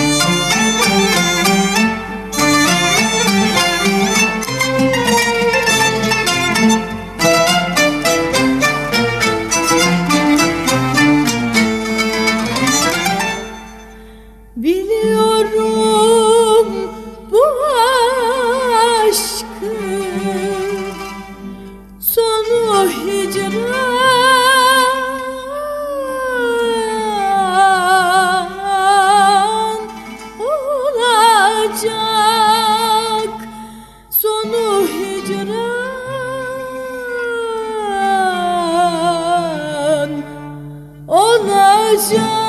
うん。Olacak. Sonu hicran olacak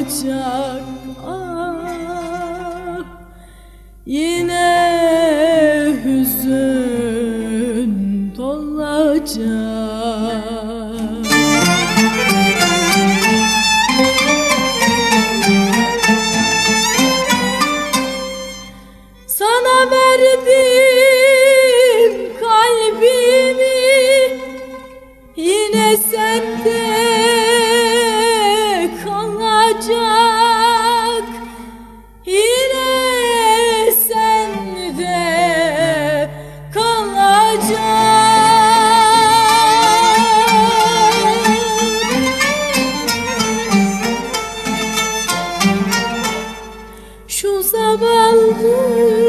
dolacak ah yine hüzün dolacak. Sana verdim kalbimi Yine sende zavallı